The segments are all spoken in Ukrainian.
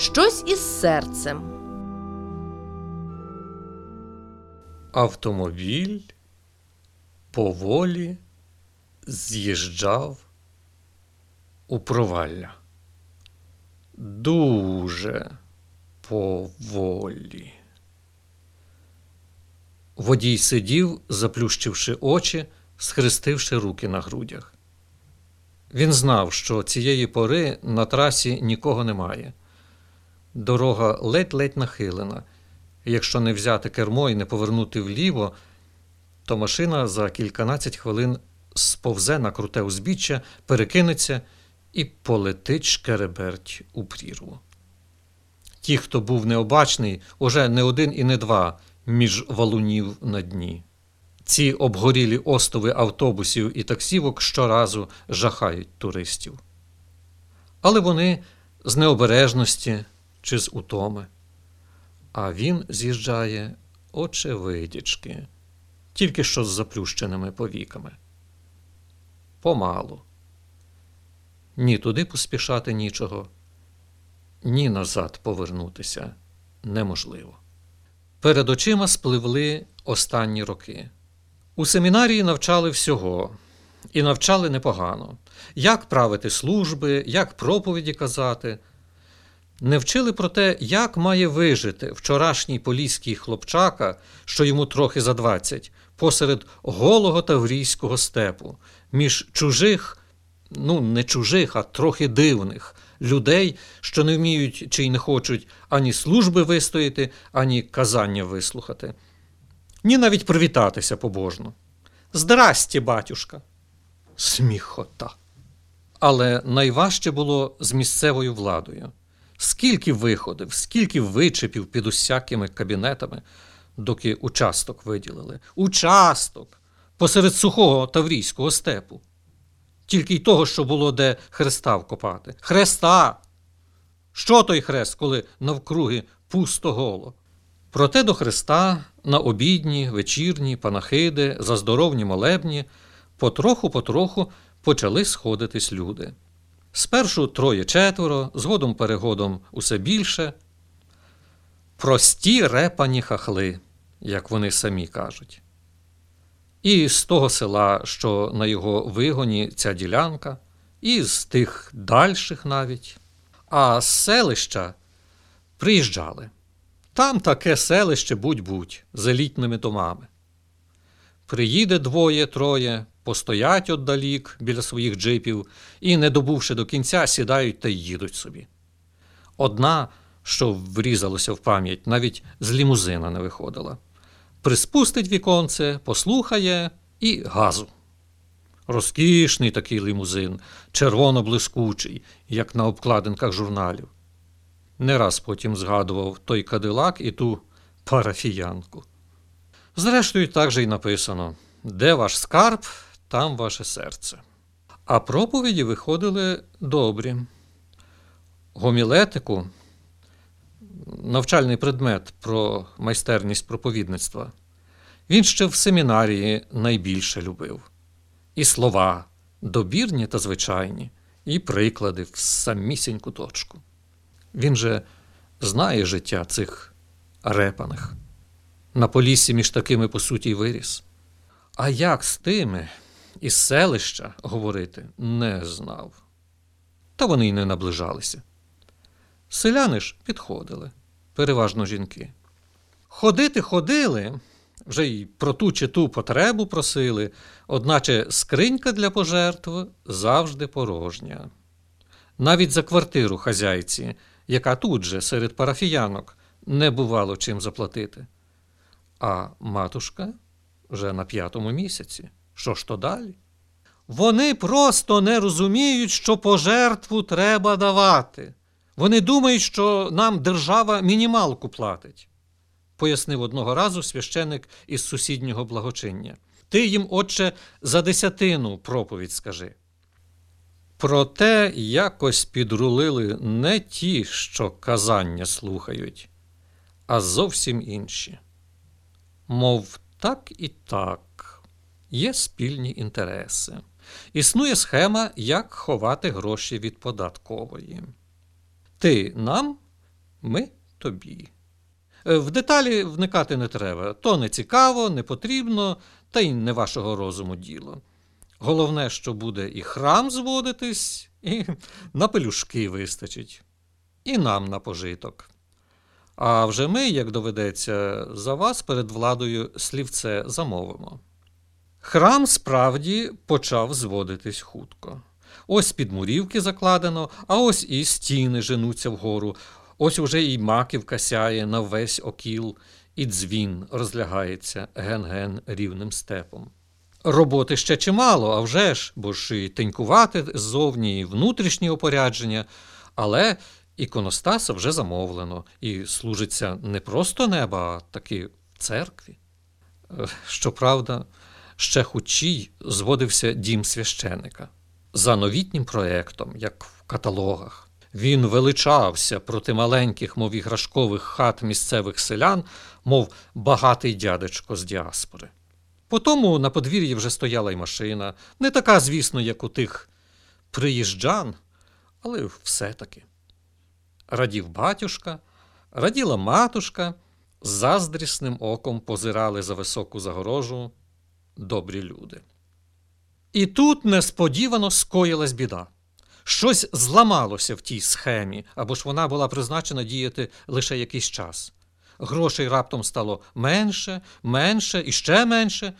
Щось із серцем. Автомобіль поволі з'їжджав у провалля. Дуже поволі. Водій сидів, заплющивши очі, схрестивши руки на грудях. Він знав, що цієї пори на трасі нікого немає. Дорога ледь-ледь нахилена. Якщо не взяти кермо і не повернути вліво, то машина за кільканадцять хвилин сповзе на круте узбіччя, перекинеться і полетить шкереберть у прірву. Ті, хто був необачний, уже не один і не два між валунів на дні. Ці обгорілі остови автобусів і таксівок щоразу жахають туристів. Але вони з необережності чи з утоми. А він з'їжджає очевидячки, тільки що з заплющеними повіками. Помалу. Ні туди поспішати нічого, ні назад повернутися неможливо. Перед очима спливли останні роки. У семінарії навчали всього, і навчали непогано, як правити служби, як проповіді казати. Не вчили про те, як має вижити вчорашній поліський хлопчака, що йому трохи за двадцять, посеред голого таврійського степу, між чужих, ну не чужих, а трохи дивних людей, що не вміють чи й не хочуть ані служби вистояти, ані казання вислухати, ні навіть привітатися побожно. Здрасті, батюшка. Сміхота. Але найважче було з місцевою владою. Скільки виходив, скільки вичепів під усякими кабінетами, доки участок виділили. Участок посеред сухого таврійського степу. Тільки й того, що було де хреста вкопати. Хреста! Що той хрест, коли навкруги пусто голо? Проте до хреста на обідні, вечірні, панахиди, заздоровні молебні потроху-потроху почали сходитись люди. Спершу троє-четверо, згодом перегодом усе більше. Прості репані хахли, як вони самі кажуть. І з того села, що на його вигоні ця ділянка, і з тих дальших навіть. А з селища приїжджали. Там таке селище будь-будь з елітними домами. Приїде двоє-троє, постоять отдалік біля своїх джипів і, не добувши до кінця, сідають та їдуть собі. Одна, що врізалося в пам'ять, навіть з лімузина не виходила. Приспустить віконце, послухає і газу. Розкішний такий лімузин, червоно-блискучий, як на обкладинках журналів. Не раз потім згадував той кадилак і ту парафіянку. Зрештою, так же й написано: де ваш скарб, там ваше серце. А проповіді виходили добрі. Гомілетику, навчальний предмет про майстерність проповідництва, він ще в семінарії найбільше любив. І слова добірні та звичайні, і приклади в самісіньку точку. Він же знає життя цих репаних. На полісі між такими по суті й виріс. А як з тими із селища говорити не знав. Та вони й не наближалися. Селяни ж підходили, переважно жінки. Ходити ходили, вже й про ту чи ту потребу просили, одначе скринька для пожертв завжди порожня. Навіть за квартиру хазяйці, яка тут же серед парафіянок, не бувало чим заплатити. А матушка вже на п'ятому місяці. Що ж то далі? Вони просто не розуміють, що пожертву треба давати. Вони думають, що нам держава мінімалку платить, пояснив одного разу священик із сусіднього благочиння. Ти їм, отче, за десятину проповідь скажи. Проте якось підрулили не ті, що казання слухають, а зовсім інші. Мов так і так, є спільні інтереси. Існує схема, як ховати гроші від податкової. Ти нам, Ми тобі. Е, В деталі вникати не треба. То не цікаво, не потрібно, та й не вашого розуму діло. Головне, що буде і храм зводитись, і на пелюшки вистачить, і нам на пожиток. А вже ми, як доведеться, за вас перед владою слівце замовимо. Храм справді почав зводитись хутко. Ось підмурівки закладено, а ось і стіни женуться вгору. Ось уже і маківка сяє на весь окіл, і дзвін розлягається ген-ген рівним степом. Роботи ще чимало, а вже ж, бо ж і тенькувати ззовні, і внутрішнє опорядження, але іконостаса вже замовлено, і служиться не просто неба, а таки в церкві. Е, Щоправда, ще хучій зводився дім священика. За новітнім проектом, як в каталогах. Він величався проти маленьких, мов іграшкових хат місцевих селян, мов багатий дядечко з діаспори. Потому на подвір'ї вже стояла й машина, не така, звісно, як у тих приїжджан, але все-таки. Радів батюшка, раділа матушка, заздрісним оком позирали за високу загорожу добрі люди. І тут несподівано скоїлась біда. Щось зламалося в тій схемі, або ж вона була призначена діяти лише якийсь час. Грошей раптом стало менше, менше і ще менше,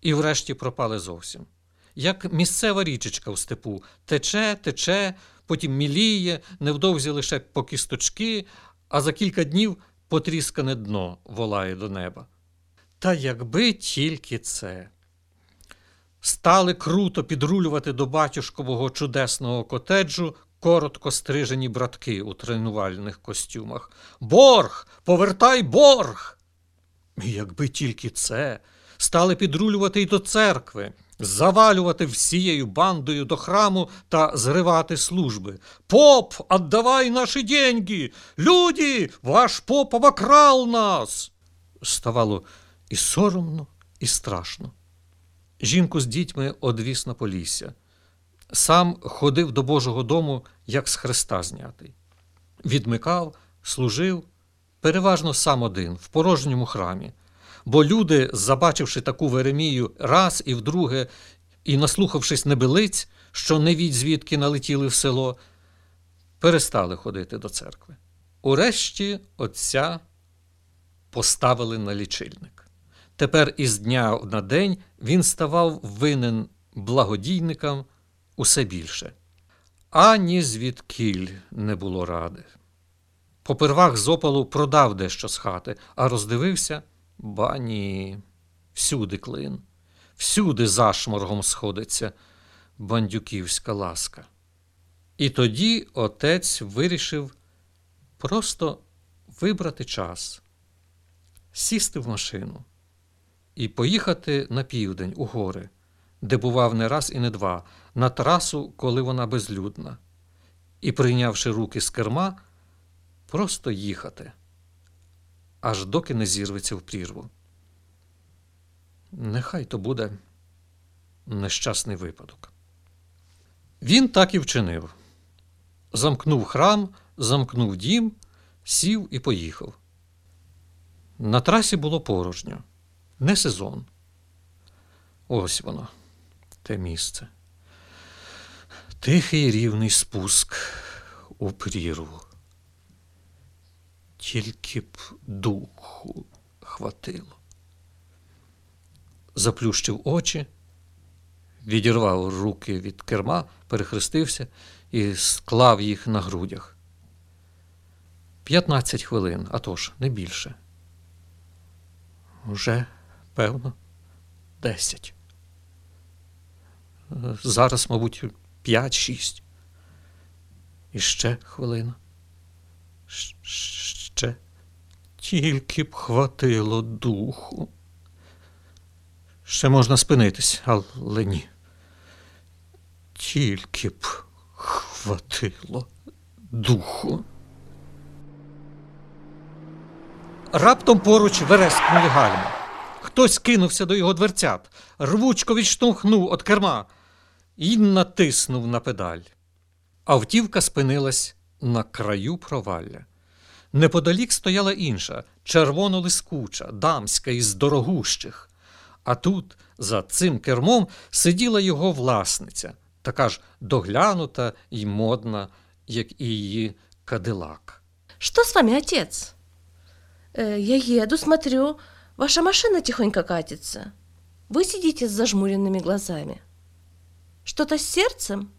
і врешті пропали зовсім. Як місцева річечка в степу тече, тече, потім міліє, невдовзі лише по кісточки, а за кілька днів потріскане дно волає до неба. Та якби тільки це. Стали круто підрулювати до батюшкового чудесного котеджу коротко стрижені братки у тренувальних костюмах. Борг! Повертай борг! Якби тільки це, стали підрулювати й до церкви, завалювати всією бандою до храму та зривати служби. Поп, отдавай наші деньги! Люди, ваш поп обокрал нас! Ставало і соромно, і страшно. Жінку з дітьми одвіз на полісся. Сам ходив до Божого дому, як з хреста знятий. Відмикав, служив, переважно сам один, в порожньому храмі. Бо люди, забачивши таку Веремію раз і вдруге, і наслухавшись небелиць, що не від звідки налетіли в село, перестали ходити до церкви. Урешті отця поставили на лічильник. Тепер із дня на день він ставав винен благодійникам усе більше. Ані звідкіль не було ради. Попервах з опалу продав дещо з хати, а роздивився ба ні, всюди клин, всюди зашморгом сходиться бандюківська ласка. І тоді отець вирішив просто вибрати час, сісти в машину і поїхати на південь у гори, де бував не раз і не два, на трасу, коли вона безлюдна, і, прийнявши руки з керма, просто їхати, аж доки не зірветься в прірву. Нехай то буде нещасний випадок. Він так і вчинив. Замкнув храм, замкнув дім, сів і поїхав. На трасі було порожньо не сезон. Ось воно, те місце. Тихий рівний спуск у прірву. Тільки б духу хватило. Заплющив очі, відірвав руки від керма, перехрестився і склав їх на грудях. П'ятнадцять хвилин, а тож, не більше. Уже Певно, десять. Зараз, мабуть, п'ять-шість. І ще хвилина. Ще тільки б хватило духу. Ще можна спинитись, але ні. Тільки б хватило духу. Раптом поруч верескнули гальма. Хтось кинувся до його дверцят, рвучко відштовхнув від керма і натиснув на педаль. Автівка спинилась на краю провалля. Неподалік стояла інша, червонолискуча, дамська із дорогущих. А тут, за цим кермом, сиділа його власниця, така ж доглянута й модна, як і її кадилак. Что с вами, отец? «Э, я еду, смотрю, ваша машина тихонько катится. Вы сидите с зажмуренными глазами. Что-то с сердцем?